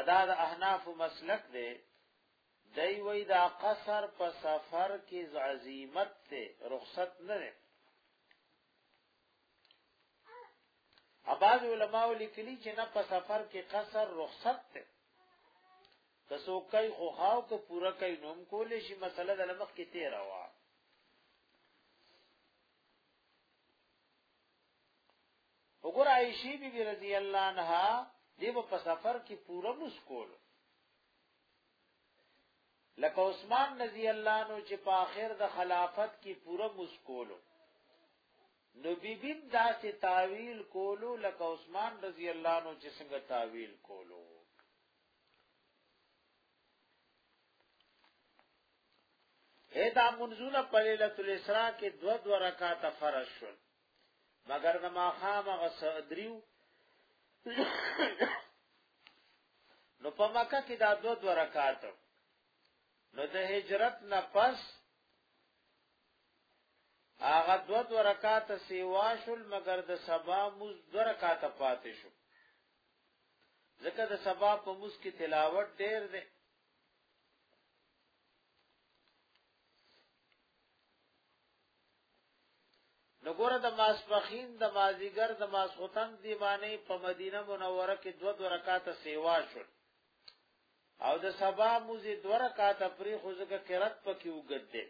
ادا د احناف مسلک دی دی وی دا قصر په سفر کې عظیمت ته رخصت نه ده اباز علماء لیکلی چې نه په سفر کې قصر رخصت ته کسو کوي خو هاو که پورا کوي نوم کولې شي مسله د لمخ کې تیر وا وګوره عائشہ بی بی رضی الله عنها دیو په سفر کې پوره مسکول لکه عثمان رضی الله عنه چې په آخر د خلافت کې پوره مسکول نو بی بی داسې تعویل کولو لکه عثمان رضی الله عنه چې څنګه تعویل کولو اې دا منزونه په ليله الاسراء کې دو دو رکعات فرض شول مگر د ماخام هغه صدریو نو په مکه کې دا دو دو رکعات نو د هجرت نه پس هغه دو دو رکعات سیوا شول مگر د سبا مز دو رکعات پاتې شو ځکه د سبا په مز کې تلاوت ډېر دی نو ګوره د ماسپخین د مازیګر د ماسوتن دی باندې په مدینه منوره کې دو دو رکعات سیوا شو او د سبا موزي دو رکعات پرې خو ځکه قرات پکې وګد دي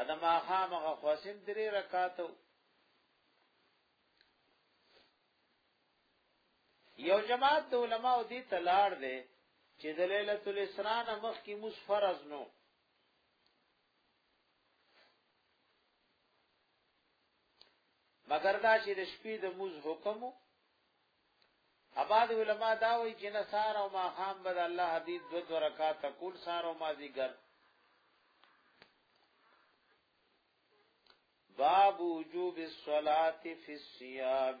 ادم اخا مغه خواسین درې رکعات یو جماعت د علماء دی تلاړ دی چې د ليله الاسراء مخ کې مس فرض نو مگر دا چې د شپې د موز حکم اباد علماء دا وایي چې نه سار او ما خام بد الله حدیث دو دو رکعات کول سار او ما زیګر باب وجوب الصلاة في الصيام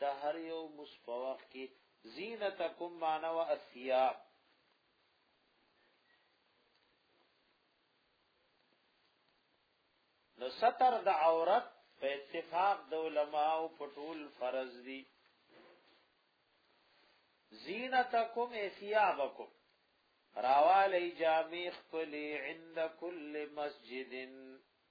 د هر یو مس په وخت کې زینتکم معنا و اسیاب نو ستر د عورت په اتفاق د علماو په ټول فرض دي زینتکم اسیابکم راوالی جامع خپلی عند کل مسجدن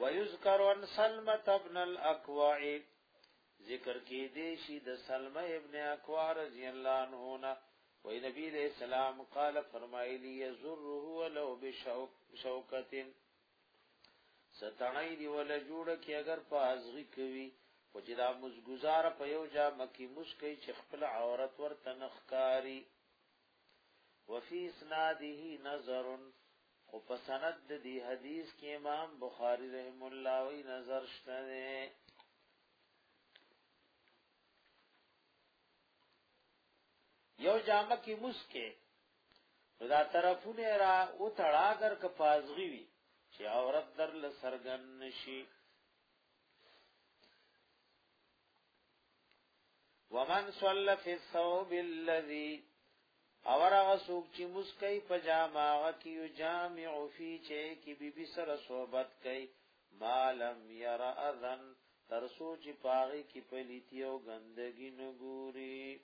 ويذكر ان سلمة ابن الاكوع ذکر کې دی شي د سلمہ ابن اکوا رضی الله عنه نه وای نبی علیہ السلام قال فرمایلی یزره ولو بشوک شوکتن ستړی دی ول جوړ کې اگر په ازغی کوي او چې دا مزګزار په یو جا مکی مسکی چې خپل عورت ورته نخکاری وفي اسناده نظر خو په سند د دې حدیث کې امام بخاری رحم الله وی نظر شته یو جامه کې مسکه دا طرفونه را او تړاګر ک پازغي وي چې عورت در لسرګن نشي ومن صلى في الثوب الذي اور هغه څوک چې مسکای په جامه هغه کې یو جامع فی چې کې بی بی سره صحبت کوي مالم ير اذن تر سوچ پاغي کې پلیتی او ګندګي نګوري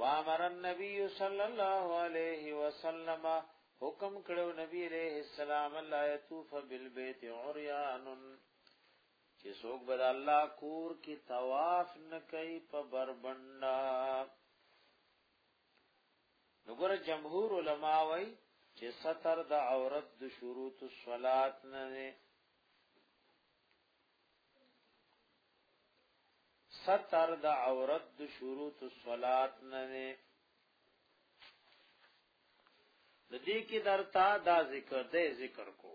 وامر النبي صلى الله عليه وسلم حکم کړو نبی عليه السلام لا يطوف بالبيت عريان چې څوک به الله کور کې طواف نه کوي په بربندا نو ګور جمهور علما وای چې ستر د عورت د شروط الصلات نه نه ستر د عورت د شروط الصلات نه نه د دې کې درتا دا ذکر دې ذکر کو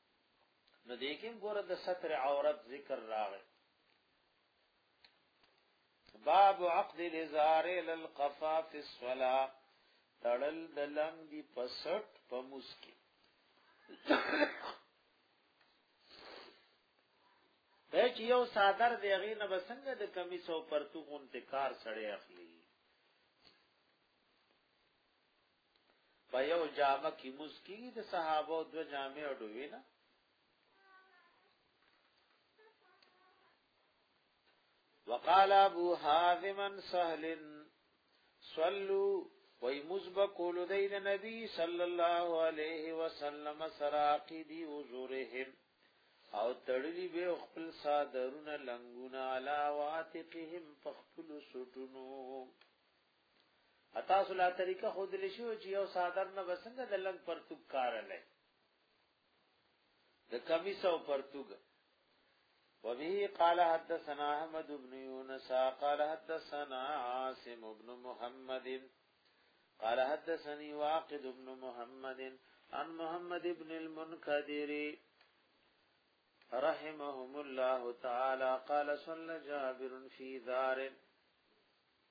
نو دې کې ګوره د ستر عورت ذکر راغی باب عقد الازار للقفا في الصلاه تړل د لنګي پسټ په مسکی دا چې یو صادر دی غي نه بسنګ د کمی سو پرتو غون ته کار سړی اخلي په یو جامه کې موز کیږي د صحابه او دو جامې او دوی نه وقال ابو حازم سهل صلو وای مزب کول دی د نبی صلی الله علیه وسلم سراقی دی وزورهم او تړلی به خپل صادرونه لنګونه علا واتقهم فخپل سټونو اتا سلا طریقه خود لشو چې یو صادر نه بسنګ د لنګ پرتوک کار لای د کمیس او پرتوک وبه قال حدثنا احمد بن يونس قال حدثنا عاصم بن محمد قال حدثني واقد بن محمد عن محمد بن المنكدر رحمهم الله تعالى قال صلى جابر في دار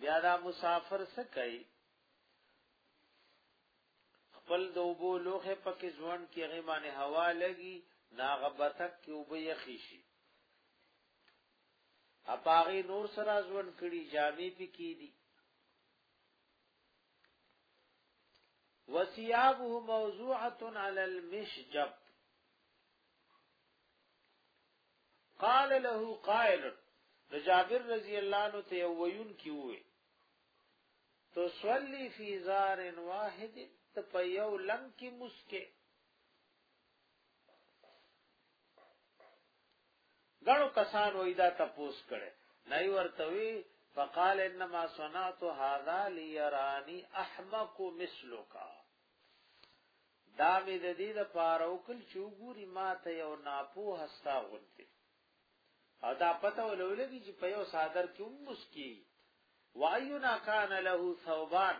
بیا دا مسافر څه کوي خپل د وبو لوخه پکې ځوان کې غي باندې هوا لګي ناغه بتک کې وبې یخی شي اپاغي نور سره ځوان کړي جامې پکې دي وسیابه موضوعه علی المشجب قال له قائل د جابر رضی الله عنه ته ویون کی وې تو صلی فی زار واحد ته په یو لم کې مسکه غړو کسان وې دا تپوس کړي نه ورته وی فقال انما صنعت هذا ليراني احمق مثلك دا مې د دې د پاره وکړ چې وګوري ما ته یو ناپوه هستا غونډه او دا پته ولولګي چې په یو صادر کې مسکی وایونا کان له ثوبان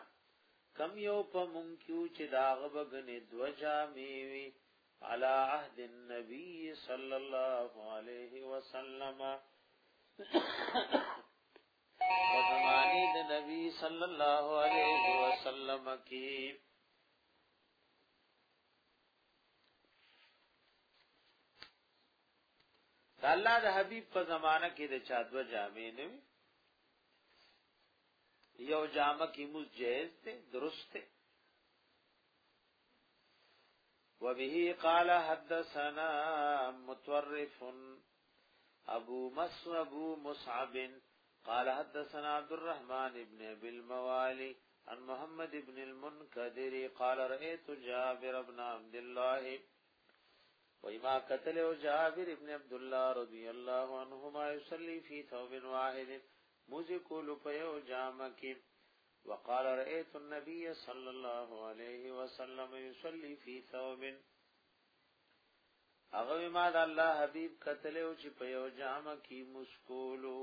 کم یو په مونږ کیو چې دا غبغنې دوجا میوي على عهد النبي صلى الله عليه وسلم زمانی د نبی صلی الله علیه وسلم کی د الله د حبيب په زمانہ کې د چا دو جامې نه وي یو جامه کې موږ جائز ته درست ته وبه قال حدثنا متورف ابو مس مصعب قال حدثنا عبد الرحمن ابن ابي الموالي عن محمد ابن المنكدر قال رأيت جابر ابن عبد الله وما قتل جابر ابن عبد الله رضي الله عنهما يصلي في ثوب واحد مزقول په یو وقال رأيت النبي صلى الله عليه وسلم يصلي في ثوب هغه ما د الله حبيب قتل او چې په یو جام کې مسکولو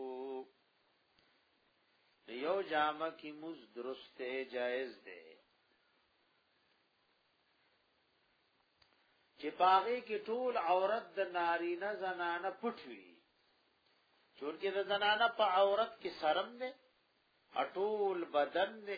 یو جام کې مز درسته جائز ده چې پاغه کې ټول عورت د نارینه زنانه پټوي چونکه د زنانه په عورت کې شرم ده اټول بدن ده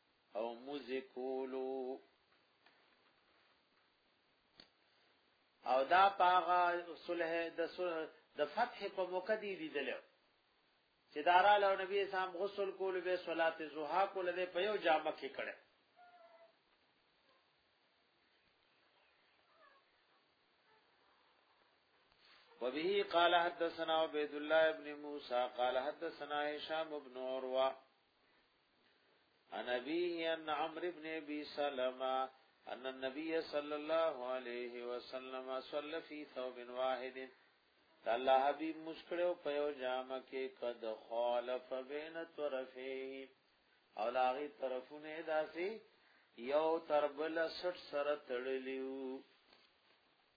او موزی کولو او دا پاغا صلح د صلح د فتح په موقع دی لیدل چې دارا له نبی اسلام غسل کول به صلات زوحا کول به په یو جامه کې کړه وبه قال حدثنا عبد الله ابن موسى قال حدثنا هشام ابن عروه ان ابيه ان عمرو ابن ابي سلمہ ان النبي صلى الله عليه وسلم صلى في ثوب واحد الله حبيب مسکړو په یو جامه کې قد خالف بين طرفيه او لاغي طرفونه داسي یو تربل سټ سره تړلیو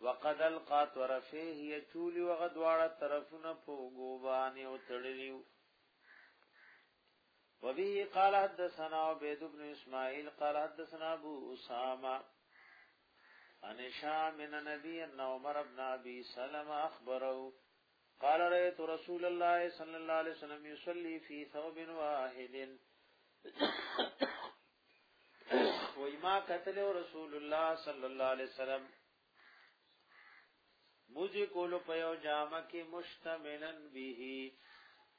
وقد القا طرفه هي چولی وغه دواړه طرفونه په وګوبانه او تړلیو وبه قال حدثنا عبيد بن اسماعيل قال حدثنا ابو اسامه عن شام من نبي ان عمر بن ابي سلمة اخبره قال رأيت رسول الله صلى الله عليه وسلم يصلي في ثوب واحد وما قتل رسول الله صلى الله عليه وسلم مجھے کولو پیو جامع کی مشتملن بیہی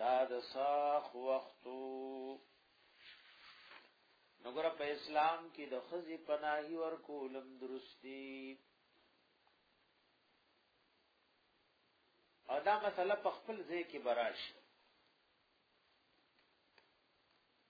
دا د ساخ وختو نګره په اسلام کې د خزي پناهي ور کولم درستی او دا مسله په خپل ځای کې براش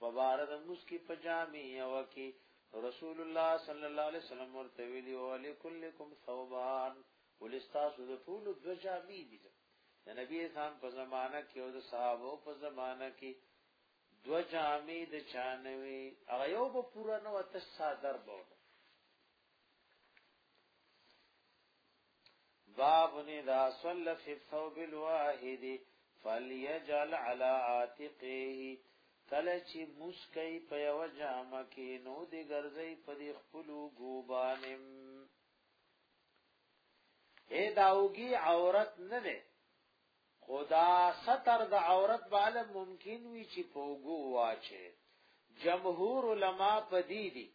په باره د موس کی په جامع یو کی رسول الله صلی الله علیه وسلم ورته ویلی او لکلکم ثوبان ولستاسو د ټول دو جامع دي د نبی اسلام په زمانہ کې او د صحابه په زمانہ کې دو جامع د چانوي هغه یو په پورا نو ته صادر بوله باب اذا صلى في الثوب الواحد فليجعل على عاتقه کله چې مسکی په یو جامه کې نو د ګرځي په دې خپل ګوبانم اے داوګي عورت نه ده خدا ستر د عورت بالا ممکن وی چې پوګو واچي جمهور علما پدی دي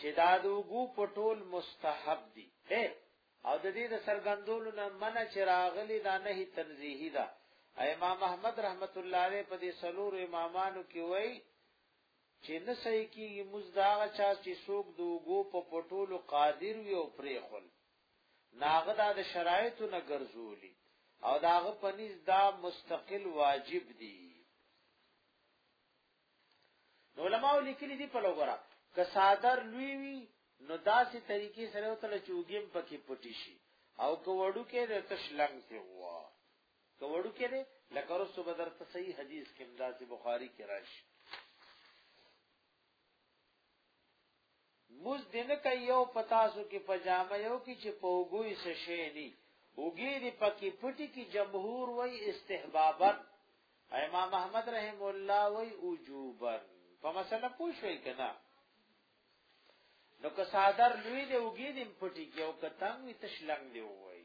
چې دا د وګو په ټول مستحب دي اے او د دې د سرګندولو نه منع چې راغلي دا نه تنزیهی ده امام احمد رحمت الله علیه په دې سلور امامانو کې وای چې نه صحیح کیږي مزداغه چا چې څوک د وګو په پټولو قادر وي او پرې خل ناغه دا د شرایطو نه ګرځولي او داغه پنیز دا مستقل واجب دي علماء لیکلي دي په لوګرا که صادر لوی وي نو داسې طریقې سره وتل چوګیم پکې پټی شي او که وړو کې د تش لنګ ته هوا که وړو کې نه لکه رسو بدر ته صحیح حدیث کې داسې بخاری کې راشي موز دې نه کوي یو په تاسو کې پجامه یو کې چې په وګوي څه شي ني وګي دې پکې پټي کې جمهور وای استحبابا امام احمد رحم الله وای وجوبا په مسله پوښوي کنه نو که صادر لوی دې وګي دې پټي کې او کتم وي تشلنګ دې وای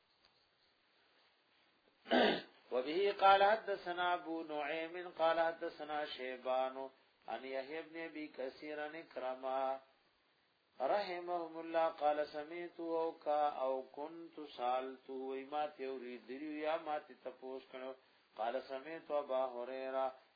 وبه قال حدثنا ابو نعيم قال حدثنا شيبان عن يحيى بن ابي كثير عن كرمه رحمهم الله قال سمعت او کا او كنت سالت و ما تیوری دیو یا ما تپوش کړه قال سمعت ابا هريره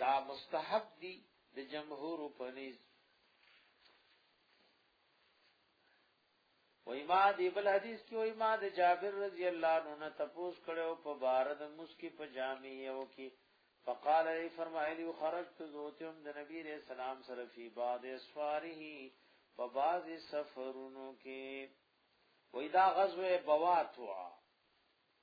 دا مستحب دی د جمهور په نيز وای ما دی بل حدیث کې وای ما د جابر رضی الله عنه نه تپوس کړو په بار د مسکی په جامع یو کې فقال ای فرمایلی خرجت زوتم د نبی رسول سلام سره فی بعض اسفاره په بعض سفرونو کې وای دا غزوه بوات وا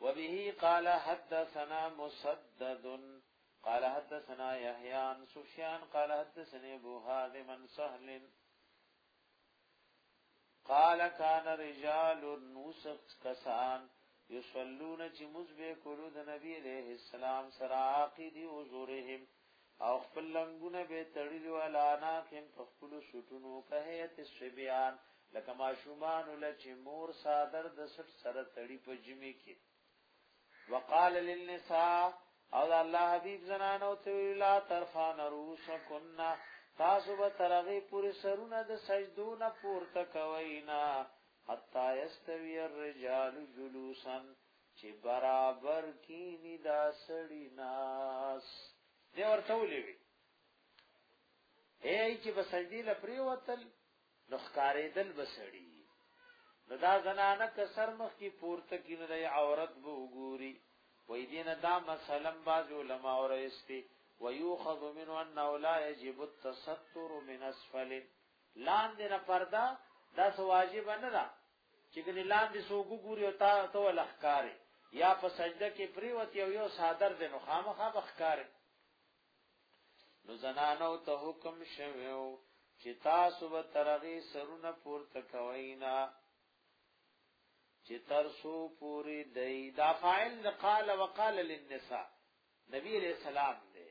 وبه قال حدثنا مسدد قال حدثنا يحيى عن سفيان قال حدثني ابو هازم عن سهل قال كان رجال نوسف کسان یصلون چې مزبه کولو د نبی عليه السلام سره عقیدی حضورهم او خپل لنګونه به تړلی ولا ناکم په خپل سټونو په هیئت سبیان لکه ماشومان لچ مور صادر د سټ سره تړي په جمی کې وقال للنساء او الله حبیب زنانو ته لا ترفان روسکن تاسو به ترغه پوری سرونه د سجدو نه پورته کوي نه حتا یستوی الرجال جلوسن چې برابر کینی دا سړی ناس دی ورته ولې وی ای چې بسړی لپری وتل نو ښکارې دل بسړی نو دا زنانه کسر مخ کی پورته کینو د عورت بو ګوري وې دینه دا مسلم باز علماء اور استی ويوخذ من انه لا يجب التستر من اسفل لاندې نه پردا دا واجب نه ده چې ګنې لاندې څوک وګوري او تا ته ول ښکارې یا په سجده کې پریوت یو یو صادر دی نو خامخا به ښکارې نو زنانو ته حکم شویو چې تاسو به ترغې سرونه پورته کوئ نه چې تر سو پوری دی دا فاعل قال وقال للنساء نبی علیہ السلام دی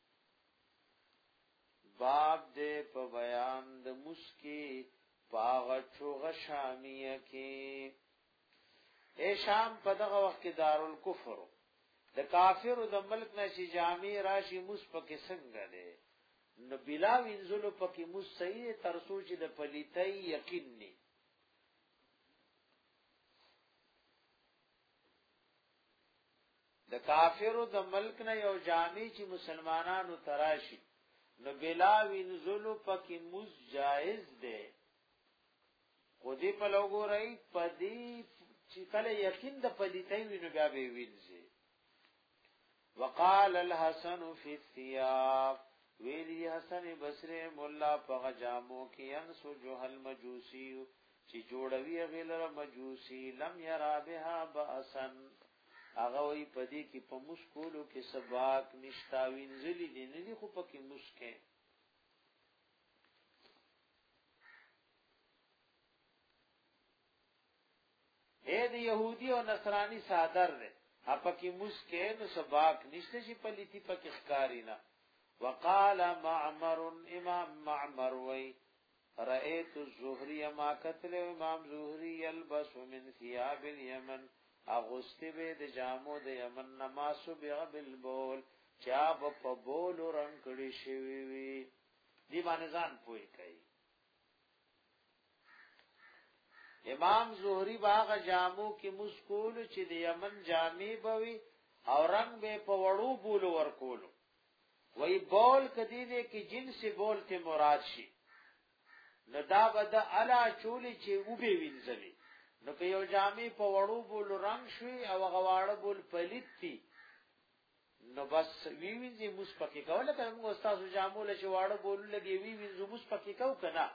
باب دې په بیان د مسکی پاغه چوغه شامیه کې اے شام په دغه وخت کې دارالکفر د کافر د ملک نه چې جامع راشي مس پکې څنګه ده نو بلا وینځلو پکې مس صحیح تر سوچ د پلیتای یقین نه د کافرو د ملک نه یو جامع چې مسلمانانو تراشي نو بلا وینزلو پکې موز جائز ده خو دې په لوګو راي پدی چې کله یقین د پدی ته وینو بیا به وینځي وقال الحسن في الثياب ویلی حسن بصری مولا په جامو کې انسو جوهل مجوسی چې جوړوي غیلره مجوسی لم یرا بها باسن هغه وی په دې کې په مشکولو کې سباق نشتا وینځلې دي نه دي خو پکې مشکه اے د يهودي او نصراني صادر ده اپکې مشکه نو سباق نشته چې پليتي پکې ښکاری نه وقال معمر امام معمر وی رأیت الزهری ما قتل امام زهری یلبس من ثیاب الیمن اغستی به د جامو د یمن نما سبع بالبول چا په بول رنگ کړي شوی وی دی باندې ځان پوي کوي امام زهری باغ جامو کې مسکول چې د یمن جامې بوي او رنگ به په وړو بول ورکولو وی بول کدی دې کې جنس بول ته مراد شي نو دا به د الا چولی چې وبې وینځوي نو که یو جامې په وړو بول رنگ شوي او غواړه بول پلیت دي نو بس وی وینځي موس پکې کوله که موږ استاد جامو لچ واړه بول لګي وی وینځو موس پکې کو کنه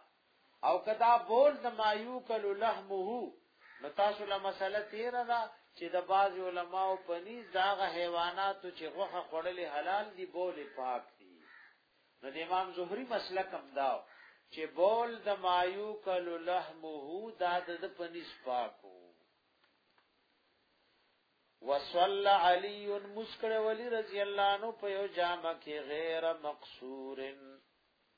او کدا بول د ما یو کلو لحمه نو تاسو له مسله تیر ده چې د باز علماو پنیز داغه حیواناتو چې غوخه خړل حلال دي بول پاک دي نو د امام زهری مسلک هم دا چې بول د ما یو کلو لحمه دا د پنیز پاکو وصل علی مسکر ولی رضی اللہ عنہ په یو جامه کې غیر مقصورن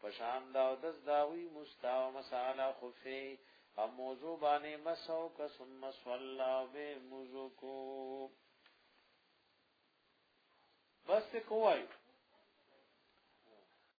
پشان دا او دس داوی مستا و مسالا خفه او موضوع بانی مسو که سم صلا بے موضوع کو بس تے کوئی